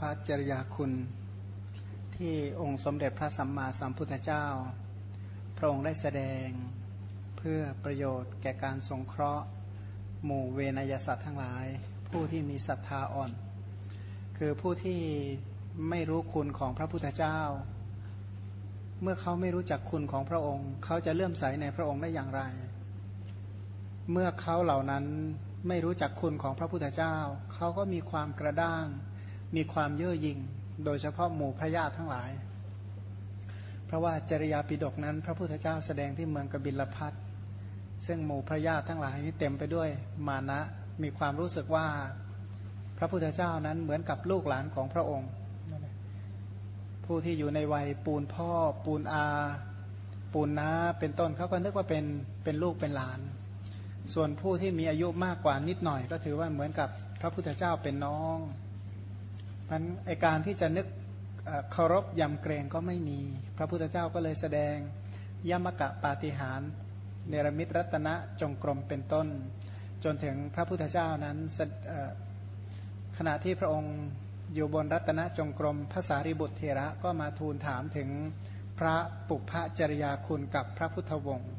ภจริยาคุณที่องค์สมเด็จพระสัมมาสัมพุทธเจ้า พระองค์ได้แสดงเพื่อประโยชน์แก่การสงเคราะห์ หมู่เวนยสัตว์ทั้งหลาย ผู้ที่มีศรัทธาอ่อน คือผู้ที่ไม่รู้คุณของพระพุทธเจ้า เมื่อเขาไม่รู้จักคุณของพระองค์ เขาจะเลื่อมใสในพระองค์ได้อย่างไร เมื่อเขาเหล่านั้นไม่รู้จักคุณของพระพุทธเจ้า เขาก็มีความกระด้าง มีความเย่อหยิ่งโดยเฉพาะหมู่พระญาติทั้งหลาย เพราะว่าจริยาปิดกนั้น พระพุทธเจ้าแสดงที่เมืองกบิลพัทซึ่งหมู่พระญาติทั้งหลายนี้เต็มไปด้วยมานะมีความรู้สึกว่าพระพุทธเจ้านั้นเหมือนกับลูกหลานของพระองค์ ผู้ที่อยู่ในวัยปูนพ่อ ปูนอา ปูนน้าเป็นต้นเขาก็นึกว่าเป็นเป็นลูกเป็นหลาน ส่วนผู้ที่มีอายุมากกว่านิดหน่อย ก็ถือว่าเหมือนกับพระพุทธเจ้าเป็นน้อง มันไอการที่จะนึกเคารพยำเกรงก็ไม่มี พระพุทธเจ้าก็เลยแสดงยมกะปาฏิหารเนรมิตรัตนะจงกรมเป็นต้น จนถึงพระพุทธเจ้านั้นขณะที่พระองค์อยู่บนรัตนจงกรมภาษาริบุตรเทระก็มาทูลถามถึงพระปุพพจริยาคุณกับพระพุทธวงศ์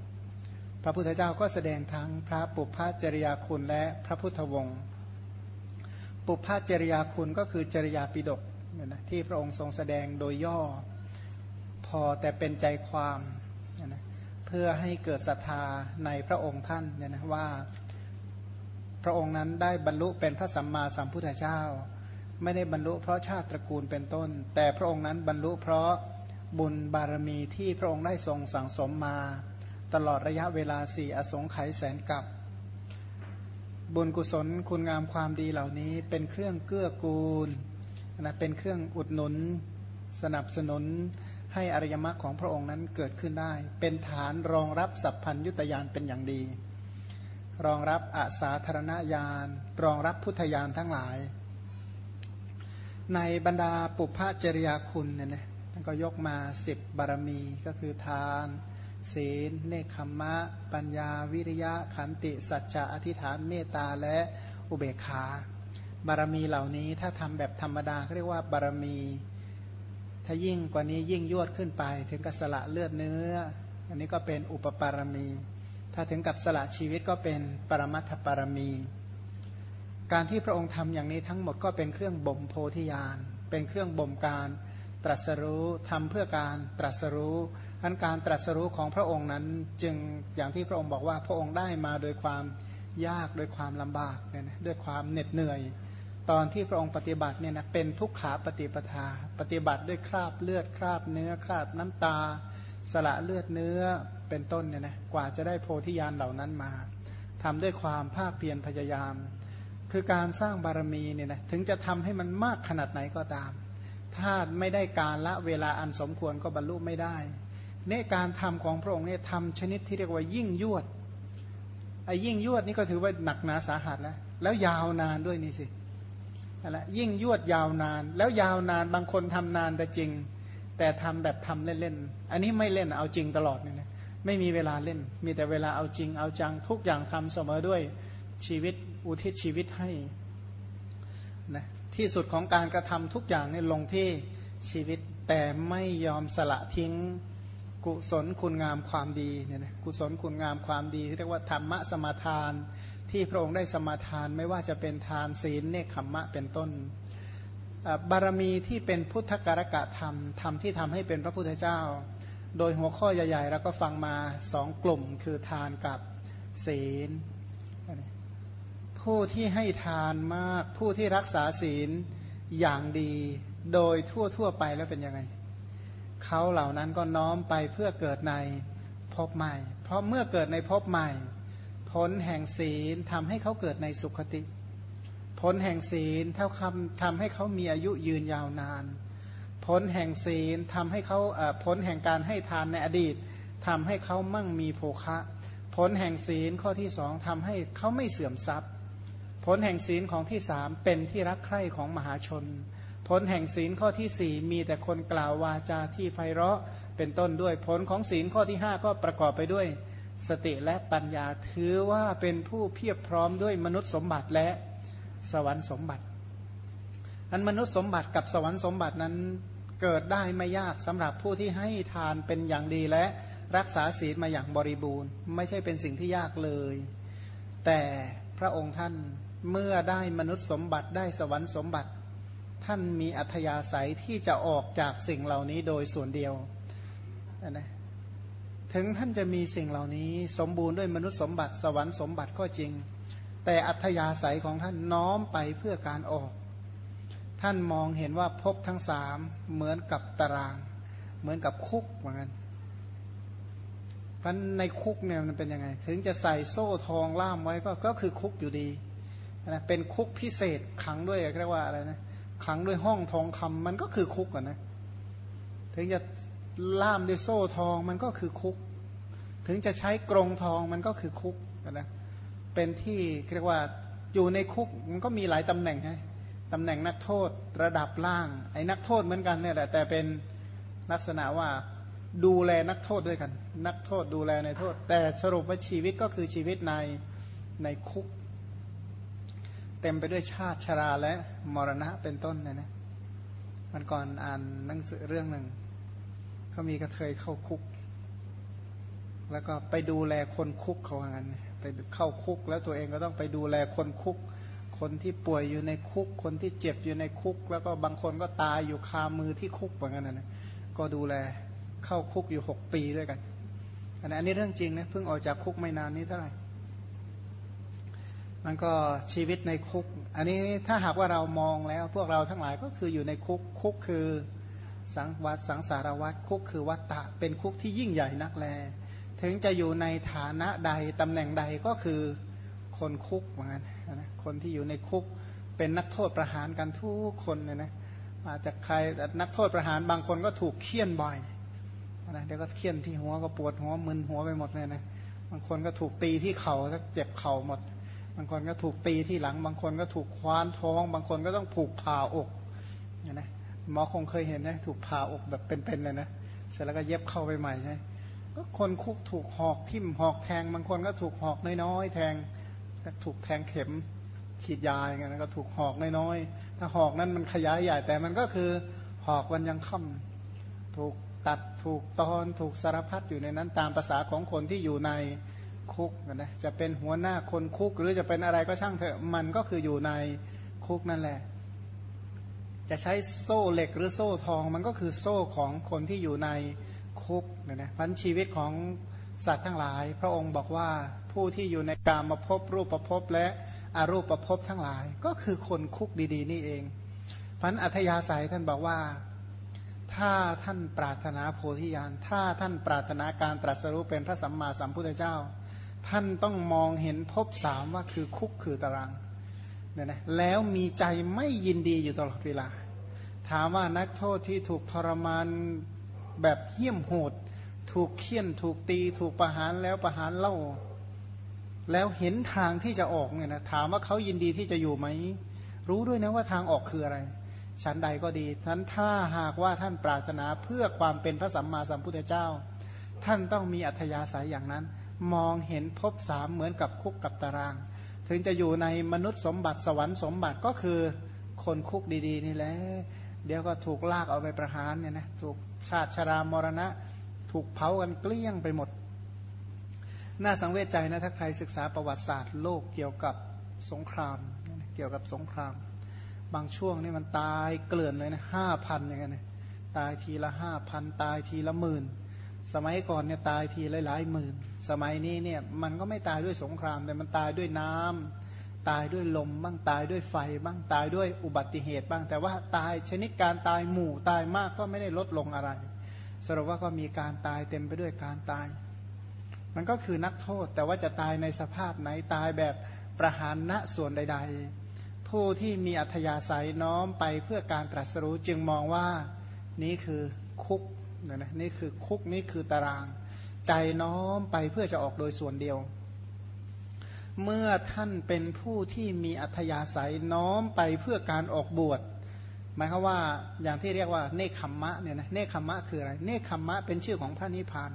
พระพุทธเจ้าก็แสดงทั้งพระปุพพจริยาคุณและพระพุทธวงศ์ ปุพพจริยาคุณก็คือจริยาปิฎกนะที่พระองค์ทรงแสดงโดยย่อพอแต่เป็นใจความนะเพื่อให้เกิดศรัทธาในพระองค์ท่านเนี่ยนะว่าพระองค์นั้นได้บรรลุเป็นพระสัมมาสัมพุทธเจ้า ไม่ได้บรรลุเพราะชาติตระกูลเป็นต้น แต่พระองค์นั้นบรรลุเพราะบุญบารมีที่พระองค์ได้ทรงสั่งสมมา ตลอดระยะเวลาสี่อสงไขยแสนกับ บุญกุศลคุณงามความดีเหล่านี้เป็นเครื่องเกื้อกูลนะเป็นเครื่องอุดหนุน สนับสนุนให้อริยมรรคของพระองค์นั้นเกิดขึ้นได้ เป็นฐานรองรับสัพพัญยุตยานเป็นอย่างดี รองรับอาสาธารณญาณรองรับพุทธญาณทั้งหลาย ในบรรดาปุพพจริยาคุณเนี่ยนะก็ยกมาสิบบารมีก็คือทาน ศีล เนคขมะ ปัญญา วิริยะ ขันติ สัจจะ อธิษฐาน เมตตา และอุเบกขา บารมีเหล่านี้ถ้าทำแบบธรรมดาเรียกว่าบารมี ถ้ายิ่งกว่านี้ยิ่งยวดขึ้นไป ถึงกับสละเลือดเนื้อ อันนี้ก็เป็นอุปปารมี ถ้าถึงกับสละชีวิตก็เป็นปรมัตถปารมี การที่พระองค์ทำอย่างนี้ทั้งหมดก็เป็นเครื่องบ่มโพธิญาณ เป็นเครื่องบ่มการ ตรัสรู้ทำเพื่อการตรัสรู้อันการตรัสรู้ของพระองค์นั้นจึงอย่างที่พระองค์บอกว่าพระองค์ได้มาโดยความยากโดยความลำบากเนี่ยนะด้วยความเหน็ดเหนื่อย ตอนที่พระองค์ปฏิบัติเนี่ยนะเป็นทุกขาปฏิปทา ปฏิบัติด้วยคราบเลือดคราบเนื้อคราบน้ำตา สละเลือดเนื้อเป็นต้นเนี่ยนะกว่าจะได้โพธิญาณเหล่านั้นมาทำด้วยความภาคเพียรพยายาม คือการสร้างบารมีเนี่ยนะถึงจะทำให้มันมากขนาดไหนก็ตาม ถ้าไม่ได้การละเวลาอันสมควรก็บรรลุไม่ได้ในการทำของพระองค์เนี่ยทำชนิดที่เรียกว่ายิ่งยวดไอ้ยิ่งยวดนี่ก็ถือว่าหนักหนาสาหัสแล้วแล้วยาวนานด้วยนี่สิอะไรยิ่งยวดยาวนาน แล้วยาวนานบางคนทำนานแต่จริง แต่ทำแบบทำเล่นๆอันนี้ไม่เล่นเอาจริงตลอดเนี่ยนะไม่มีเวลาเล่น มีแต่เวลาเอาจริงเอาจังทุกอย่างทำเสมอด้วยชีวิตอุทิศชีวิตให้ ที่สุดของการกระทำทุกอย่างนี่ลงที่ชีวิตแต่ไม่ยอมสละทิ้งกุศลคุณงามความดีเนี่ยนะกุศลคุณงามความดีที่เรียกว่าธรรมะสมาทาน ที่พระองค์ได้สมาทานไม่ว่าจะเป็นทานศีลเนคขมมะเป็นต้น บารมีที่เป็นพุทธการกะธรรมธรรมที่ทำให้เป็นพระพุทธเจ้า โดยหัวข้อใหญ่ๆเราก็ฟังมาสองกลุ่มคือทานกับศีล ผู้ที่ให้ทานมาก ผู้ที่รักษาศีลอย่างดี โดยทั่วๆไปแล้วเป็นยังไง เขาเหล่านั้นก็น้อมไปเพื่อเกิดในภพใหม่ เพราะเมื่อเกิดในภพใหม่ ผลแห่งศีลทำให้เขาเกิดในสุขติ ผลแห่งศีลเท่าคำทำให้เขามีอายุยืนยาวนาน ผลแห่งศีลทำให้เขาผลแห่งการให้ทานในอดีตทำให้เขามั่งมีโภคะ ผลแห่งศีลข้อที่สองทำให้เขาไม่เสื่อมทรัพย์ ผลแห่งศีลของที่สามเป็นที่รักใคร่ของมหาชน ผลแห่งศีลข้อที่สี่มีแต่คนกล่าววาจาที่ไพเราะเป็นต้นด้วย ผลของศีลข้อที่ห้าก็ประกอบไปด้วย สติและปัญญาถือว่าเป็นผู้เพียบพร้อมด้วยมนุษย์สมบัติและสวรรค์สมบัติอันมนุษย์สมบัติกับสวรรค์สมบัตินั้นเกิดได้ไม่ยากสำหรับผู้ที่ให้ทานเป็นอย่างดีและรักษาศีลมาอย่างบริบูรณ์ ไม่ใช่เป็นสิ่งที่ยากเลย แต่พระองค์ท่าน เมื่อได้มนุษย์สมบัติได้สวรรค์สมบัติ ท่านมีอัธยาศัยที่จะออกจากสิ่งเหล่านี้โดยส่วนเดียวนะถึงท่านจะมีสิ่งเหล่านี้สมบูรณ์ด้วยมนุษย์สมบัติสวรรค์สมบัติก็จริง แต่อัธยาศัยของท่านน้อมไปเพื่อการออก ท่านมองเห็นว่าพบทั้งสามเหมือนกับตาราง เหมือนกับคุกเหมือนกันเพราะในคุกเนี่ยมันเป็นยังไง ถึงจะใส่โซ่ทองล่ามไว้ก็ก็คือคุกอยู่ดี นะเป็นคุกพิเศษขังด้วยเรียกว่าอะไรนะขังด้วยห้องทองคำมันก็คือคุกอะนะถึงจะล่ามด้วยโซ่ทองมันก็คือคุก ถึงจะใช้กรงทองมันก็คือคุกนะเป็นที่เรียกว่าอยู่ในคุกมันก็มีหลายตำแหน่งไงตำแหน่งนักโทษระดับล่าง ไอ้นักโทษเหมือนกันเนี่ยแหละแต่เป็นลักษณะว่าดูแลนักโทษด้วยกัน นักโทษดูแลในโทษ แต่สรุปว่าชีวิตก็คือชีวิตในในคุก เต็มไปด้วยชาติชราและมรณะเป็นต้นนะนะมันก่อนอ่านหนังสือเรื่องหนึ่งเขามีกระเทยเข้าคุก แล้วก็ไปดูแลคนคุกเขาว่างั้นไปเข้าคุก แล้วตัวเองก็ต้องไปดูแลคนคุก คนที่ป่วยอยู่ในคุก คนที่เจ็บอยู่ในคุก แล้วก็บางคนก็ตายอยู่คามือที่คุกเหมือนกันนะก็ดูแลเข้าคุกอยู่หกปีด้วยกันอันนี้เรื่องจริงนะเพิ่งออกจากคุกไม่นานนี้เท่าไหร่ มันก็ชีวิตในคุก อันนี้ถ้าหากว่าเรามองแล้วพวกเราทั้งหลายก็คืออยู่ในคุกคุกคือสังวัตสังสารวัตคุกคือวัตตะเป็นคุกที่ยิ่งใหญ่นักแล ถึงจะอยู่ในฐานะใดตำแหน่งใดก็คือคนคุกเหมือนกันนะคนที่อยู่ในคุกเป็นนักโทษประหารกันทุกคนเนี่ยนะอาจจะใครนักโทษประหารบางคนก็ถูกเคี่ยนบ่อยนะเดี๋ยวก็เคี่ยนที่หัวก็ปวดหัวมึนหัวไปหมดเลยนะบางคนก็ถูกตีที่เขา่าถ้าเจ็บเข่าหมด บางคนก็ถูกตีที่หลัง บางคนก็ถูกคว้านท้อง บางคนก็ต้องผูกผ่าอกนะหมอคงเคยเห็นนะถูกผ่าอกแบบเป็นๆเลยนะเสร็จแล้วก็เย็บเข้าไปใหม่ใช่ก็คนคุกถูกหอกทิ่มหอกแทง บางคนก็ถูกหอกน้อยๆแทงถูกแทงเข็มฉีดยาอย่างเงี้ยก็ถูกหอกน้อยๆถ้าหอกนั้นมันขยายใหญ่แต่มันก็คือหอกวันยังค่ำถูกตัดถูกตอนถูกสารพัดอยู่ในนั้นตามภาษาของคนที่อยู่ใน คุกนะจะเป็นหัวหน้าคนคุกหรือจะเป็นอะไรก็ช่างเถอะมันก็คืออยู่ในคุกนั่นแหละ จะใช้โซ่เหล็กหรือโซ่ทองมันก็คือโซ่ของคนที่อยู่ในคุกนะนะพันชีวิตของสัตว์ทั้งหลาย พระองค์บอกว่าผู้ที่อยู่ในกามาพบรูปประพบและอรูปประพบทั้งหลาย ก็คือคนคุกดี ๆ นี่เองพันอัธยาศัยท่านบอกว่าถ้าท่านปรารถนาโพธิญาณ ถ้าท่านปรารถนาการตรัสรู้เป็นพระสัมมาสัมพุทธเจ้า ท่านต้องมองเห็นภพสามว่าคือคุกคือตารางเนี่ยนะแล้วมีใจไม่ยินดีอยู่ตลอดเวลา ถามว่านักโทษที่ถูกทรมานแบบเหี้ยมโหด ถูกเคี่ยนถูกตี ถูกประหารแล้วประหารเล่า แล้วเห็นทางที่จะออกเนี่ยนะถามว่าเขายินดีที่จะอยู่ไหม รู้ด้วยนะว่าทางออกคืออะไรชั้นใดก็ดีท่านถ้าหากว่าท่านปรารถนาเพื่อความเป็นพระสัมมาสัมพุทธเจ้า ท่านต้องมีอัธยาศัยอย่างนั้น มองเห็นภพสามเหมือนกับคุกกับตาราง ถึงจะอยู่ในมนุษย์สมบัติสวรรค์สมบัติก็คือคนคุกดีๆ นี่แหละเดี๋ยวก็ถูกลากเอาไปประหารเนี่ยนะถูกชาติชรามรณะ ถูกเผากันเกลี้ยงไปหมด น่าสังเวชใจนะถ้าใครศึกษาประวัติศาสตร์โลกเกี่ยวกับสงครามเกี่ยวกับสงคราม บางช่วงนี่มันตายเกลื่อนเลยนะห้าพันอย่างเงี้ยตายทีละห้าพันตายทีละหมื่น สมัยก่อนเนี่ยตายทีหลายๆหมื่น สมัยนี้เนี่ยมันก็ไม่ตายด้วยสงคราม แต่มันตายด้วยน้ำตายด้วยลมบ้างตายด้วยไฟบ้างตายด้วยอุบัติเหตุบ้าง แต่ว่าตายชนิดการตายหมู่ตายมากก็ไม่ได้ลดลงอะไร สรุปว่าก็มีการตายเต็มไปด้วยการตาย มันก็คือนักโทษ แต่ว่าจะตายในสภาพไหนตายแบบประหารณส่วนใด ๆ ผู้ที่มีอัธยาศัยน้อมไปเพื่อการตรัสรู้จึงมองว่านี่คือคุก นะนะนี่คือคุกนี่คือตาราง ใจน้อมไปเพื่อจะออกโดยส่วนเดียว เมื่อท่านเป็นผู้ที่มีอัธยาศัยน้อมไปเพื่อการออกบวชหมายความว่าอย่างที่เรียกว่าเนคขมมะเนี่ยนะเนคขมมะคืออะไรเนคขมมะเป็นชื่อของพระนิพพาน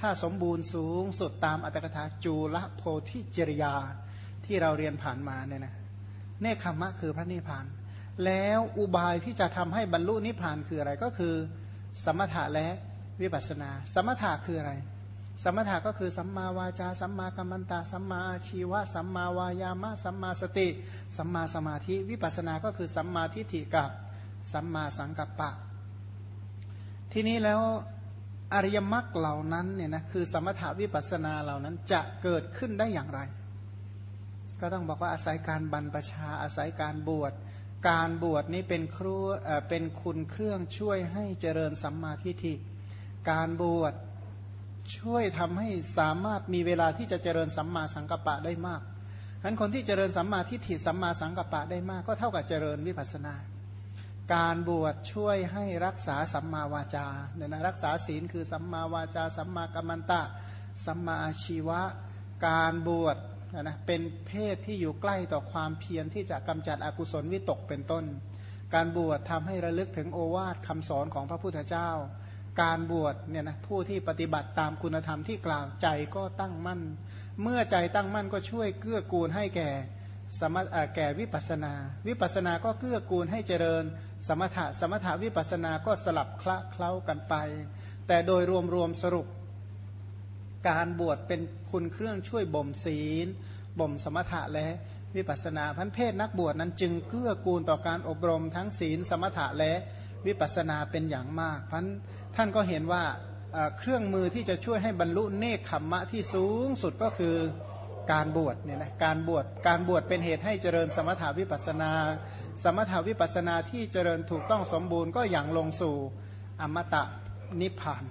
ถ้าสมบูรณ์สูงสุดตามอัตถกถาจูลโพธิจริยาที่เราเรียนผ่านมาเนี่ยนะเนคขมะคือพระนิพพาน แล้วอุบายที่จะทำให้บรรลุนิพพานคืออะไรก็คือ สมถะและวิปัสนา สมถะคืออะไร สมถะก็คือสัมมาวาจา สัมมากัมมันตา สัมมาอาชีวะ สัมมาวายามะ สัมมาสติ สัมมาสมาธิ วิปัสนาก็คือสัมมาทิฏฐิกับสัมมาสังกัปปะ ทีนี้แล้วอริยมรรคเหล่านั้นเนี่ยนะคือสมถาวิปัสนาเหล่านั้นจะเกิดขึ้นได้อย่างไร ก็ต้องบอกว่าอาศัยการบรรพชาอาศัยการบวช การบวชนี้เป็นครูเป็นคุณเครื่องช่วยให้เจริญสัมมาทิฏฐิ การบวชช่วยทำให้สามารถมีเวลาที่จะเจริญสัมมาสังกัปปะได้มากฉะนั้นคนที่เจริญสัมมาทิฏฐิสัมมาสังกัปปะได้มาก ก็เท่ากับเจริญวิปัสนา การบวชช่วยให้รักษาสัมมาวาจาเนี่ยนะรักษาศีลคือสัมมาวาจา สัมมากัมมันตะ สัมมาอาชีวะ การบวช นะเป็นเพศที่อยู่ใกล้ต่อความเพียรที่จะกำจัดอกุศลวิตกเป็นต้น การบวชทำให้ระลึกถึงโอวาทคำสอนของพระพุทธเจ้า การบวชเนี่ยนะผู้ที่ปฏิบัติตามคุณธรรมที่กล่าวใจก็ตั้งมั่น เมื่อใจตั้งมั่นก็ช่วยเกื้อกูลให้แก่สมะแก่วิปัสนา วิปัสนาก็เกื้อกูลให้เจริญ สมถะสมถะวิปัสนาก็สลับคละเคล้ากันไป แต่โดยรวมๆสรุป การบวชเป็นคุณเครื่องช่วยบ่มศีลบ่มสมถะและวิปัสนาพันเพศนักบวชนั้นจึงเกื้อกูลต่อการอบรมทั้งศีลสมถะและวิปัสนาเป็นอย่างมากพันท่านก็เห็นว่าเครื่องมือที่จะช่วยให้บรรลุเนคขมมะที่สูงสุดก็คือการบวชเนี่ยนะการบวชการบวชเป็นเหตุให้เจริญสมถาวิปัสนา สมถาวิปัสนาที่เจริญถูกต้องสมบูรณ์ก็อย่างลงสู่อมตะนิพพาน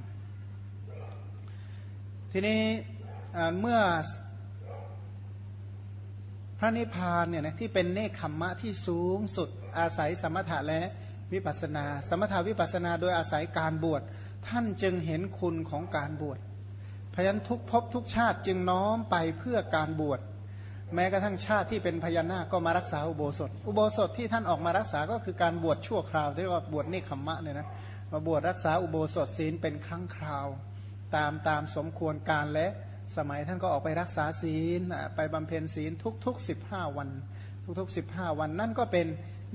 ทีนี้เมื่อพระนิพพานเนี่ยนะที่เป็นเนคขมมะที่สูงสุดอาศัยสมถะและวิปัสนา สมถาวิปัสนาโดยอาศัยการบวช ท่านจึงเห็นคุณของการบวชพยันทุกภพทุกชาติจึงน้อมไปเพื่อการบวช แม้กระทั่งชาติที่เป็นพญานาคก็มารักษาอุโบสถ อุโบสถที่ท่านออกมารักษาก็คือการบวชชั่วคราวที่เรียกว่าบวชเนคขมมะเนี่ยนะมาบวชรักษาอุโบสถศีลเป็นครั้งคราว ตามตามสมควรการและสมัยท่านก็ออกไปรักษาศีลไปบำเพ็ญศีลทุกๆสิบห้าวัน ทุกๆสิบห้าวันนั่นก็เป็น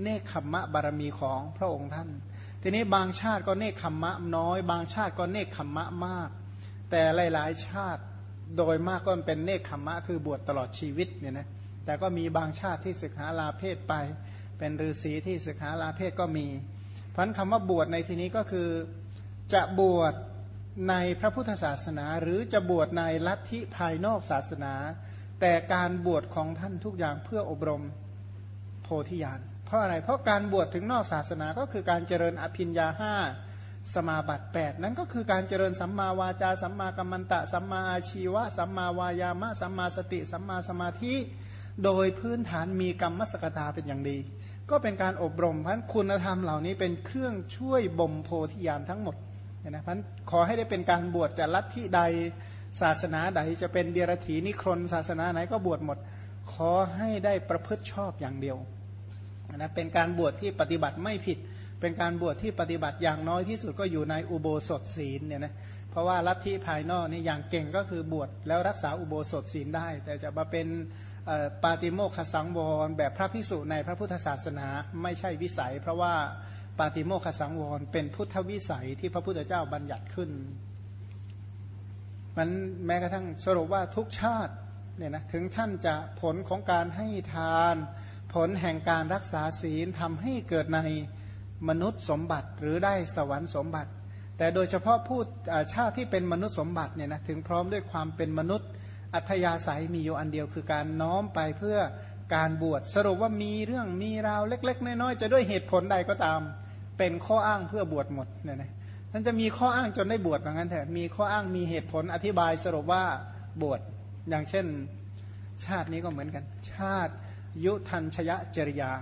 เนคขมมะบารมีของพระองค์ท่าน ทีนี้บางชาติก็เนคขมมะน้อย บางชาติก็เนคขมมะมาก แต่หลายๆชาติโดยมากก็เป็นเนคขมมะคือบวชตลอดชีวิตเนี่ยนะแต่ก็มีบางชาติที่ศึกษาลาเพศไป เป็นฤาษีที่ศึกษาลาเพศก็มีพันคำว่าบวชในที่นี้ก็คือจะบวช ในพระพุทธศาสนาหรือจะบวชในลัทธิภายนอกศาสนา แต่การบวชของท่านทุกอย่างเพื่ออบรมโพธิญาณเพราะอะไรเพราะการบวชถึงนอกศาสนาก็คือการเจริญอภิญญาห้าสมาบัติ 8 นั้นก็คือการเจริญสัมมาวาจา สัมมากัมมันตะ สัมมาอาชีวะ สัมมาวายามะ สัมมาสติ สัมมาสมาธิ โดยพื้นฐานมีกรรมสกตาเป็นอย่างดี ก็เป็นการอบรมพันคุณธรรมเหล่านี้เป็นเครื่องช่วยบ่มโพธิญาณทั้งหมด นะพันขอให้ได้เป็นการบวชจะลัทธิใดศาสนาใดจะเป็นเดียรถีนิครนศาสนาไหนก็บวชหมด ขอให้ได้ประพฤติชอบอย่างเดียวนะเป็นการบวชที่ปฏิบัติไม่ผิด เป็นการบวชที่ปฏิบัติอย่างน้อยที่สุดก็อยู่ในอุโบสถศีลเนี่ยนะเพราะว่าลัทธิภายนอกนี่อย่างเก่งก็คือบวชแล้วรักษาอุโบสถศีลได้ แต่จะมาเป็นปาติโมกขสังวรแบบพระพิสุในพระพุทธศาสนาไม่ใช่วิสัย เพราะว่า ปาติโมกขสังวร เป็นพุทธวิสัยที่พระพุทธเจ้าบัญญัติขึ้น มันแม้กระทั่งสรุปว่าทุกชาติเนี่ยนะถึงท่านจะผลของการให้ทาน ผลแห่งการรักษาศีลทำให้เกิดในมนุษย์สมบัติหรือได้สวรรค์สมบัติ แต่โดยเฉพาะผู้ชาติที่เป็นมนุษย์สมบัติเนี่ยนะถึงพร้อมด้วยความเป็นมนุษย์ อัธยาศัยมีอยู่อันเดียวคือการน้อมไปเพื่อการบวชสรุปว่ามีเรื่องมีราวเล็ก ๆ น้อยๆจะด้วยเหตุผลใดก็ตาม เป็นข้ออ้างเพื่อบวชหมดเนี่ยนะท่านจะมีข้ออ้างจนได้บวชเหมือนกันแต่มีข้ออ้างมีเหตุผลอธิบายสรุปว่าบวชอย่างเช่น ชาตินี้ก็เหมือนกัน ชาติยุทันชยะจริยา